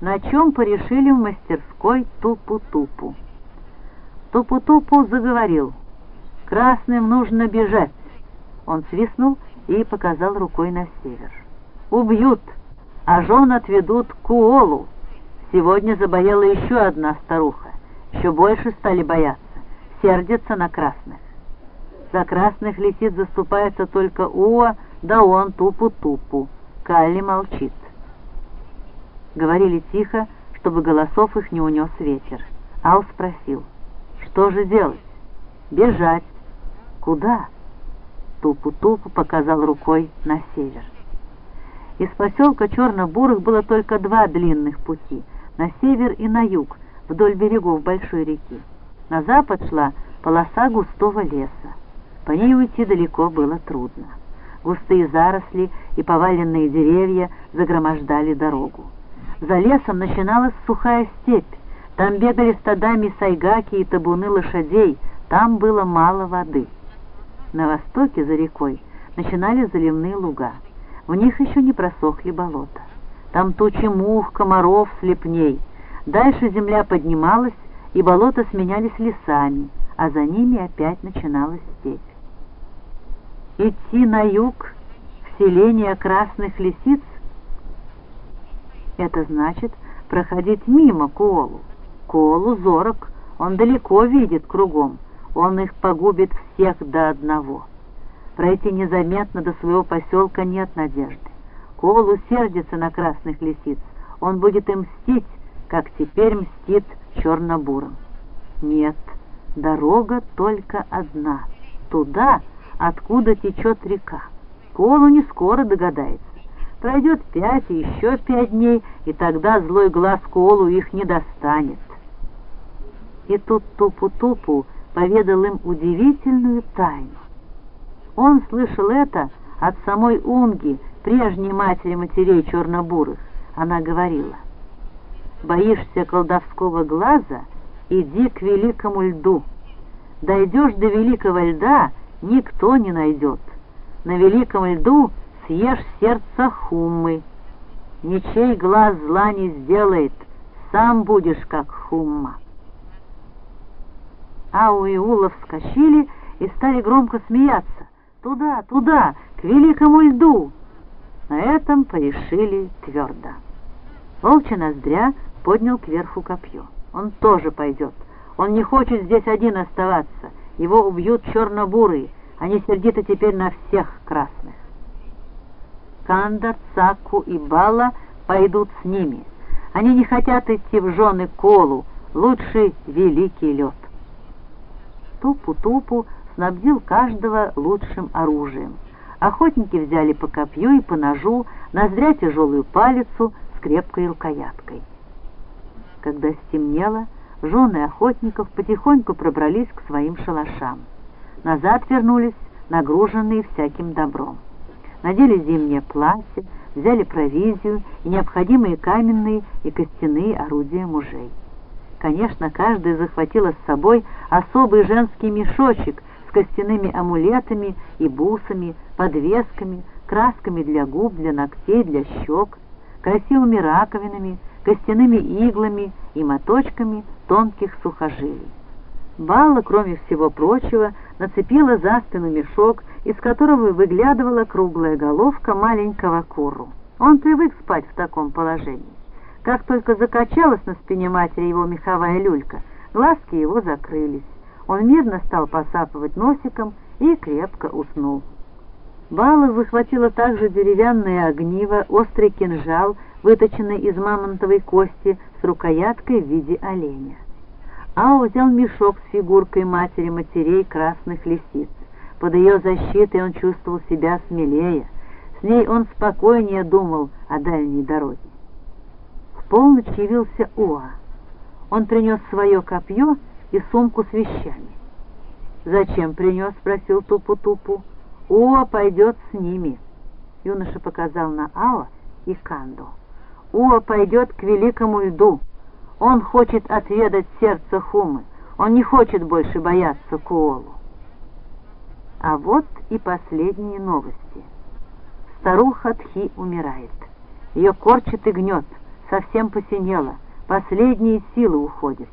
на чем порешили в мастерской Тупу-Тупу. Тупу-Тупу заговорил. «Красным нужно бежать!» Он свистнул и показал рукой на север. «Убьют, а жен отведут к Уолу. Сегодня заболела еще одна старуха. Еще больше стали бояться, сердятся на красных. За красных летит заступается только Уа, да он тупу-тупу. Калли молчит. Говорили тихо, чтобы голосов их не унес ветер. Ал спросил, что же делать? Бежать. Куда? Тупу-тупу показал рукой на север. Из поселка Черно-Бурых было только два длинных пути, на север и на юг, вдоль берегов большой реки. На запад шла полоса густого леса. По ней уйти далеко было трудно. Густые заросли и поваленные деревья загромождали дорогу. За лесом начиналась сухая степь. Там бегали стадами сайгаки и табуны лошадей. Там было мало воды. На востоке, за рекой, начинались заливные луга. В них еще не просохли болота. Там тучи мух, комаров, слепней. Дальше земля поднималась, и болота сменялись лесами, а за ними опять начиналась степь. Идти на юг, в селение красных лисиц, это значит проходить мимо Коолу. Коолу зорок, он далеко видит кругом, он их погубит всех до одного. Пройти незаметно до своего поселка нет надежды. Коолу сердится на красных лисиц, он будет им мстить, как теперь мстит чернобуром. Нет, дорога только одна, туда, откуда течет река. Колу не скоро догадается. Пройдет пять и еще пять дней, и тогда злой глаз Колу их не достанет. И тут Тупу-Тупу поведал им удивительную тайну. Он слышал это от самой Унги, прежней матери матерей чернобурых. Она говорила, «Боишься колдовского глаза? Иди к великому льду. Дойдешь до великого льда, никто не найдет. На великом льду съешь сердце хуммы. Ничей глаз зла не сделает, сам будешь как хумма. Ау и Ула вскочили и стали громко смеяться. Туда, туда, к великому льду. На этом порешили твердо. Волчий ноздря поднял кверху копье. Он тоже пойдет. Он не хочет здесь один оставаться. Его убьют черно-бурые. Они сердиты теперь на всех красных. Кандор, Цаку и Бала пойдут с ними. Они не хотят идти в жены Колу, лучший великий лед. Тупу-тупу снабдил каждого лучшим оружием. Охотники взяли по копью и по ножу, ноздря тяжелую палицу с крепкой рукояткой. Когда стемнело, жены охотников потихоньку пробрались к своим шалашам. Назад вернулись, нагруженные всяким добром. Надели зимнее платье, взяли провизию и необходимые каменные и костяные орудия мужей. Конечно, каждый захватила с собой особый женский мешочек с костяными амулетами и бусами, подвесками, красками для губ, для ногтей, для щек, красивыми раковинами, костяными иглами и моточками тонких сухожилий. Балла, кроме всего прочего, нацепила за спину мешок, из которого выглядывала круглая головка маленького куру. Он привык спать в таком положении. Как только закачалась на спине матери его меховая люлька, глазки его закрылись. Он мирно стал посапывать носиком и крепко уснул. Бала захватила также деревянное огниво, острый кинжал, выточенный из мамонтовой кости с рукояткой в виде оленя. Ао взял мешок с фигуркой матери матерей красных лисиц. Под ее защитой он чувствовал себя смелее. С ней он спокойнее думал о дальней дороге. В полночь явился Уа. Он принес свое копье и сумку с вещами. «Зачем принес?» — спросил Тупу-Тупу. «Уа пойдет с ними». Юноша показал на Ао и Канду. «Уа пойдет к великому льду». Он хочет отведать сердце Хумы. Он не хочет больше бояться Куолу. А вот и последние новости. Старуха Тхи умирает. Ее корчит и гнет, совсем посинело, последние силы уходят.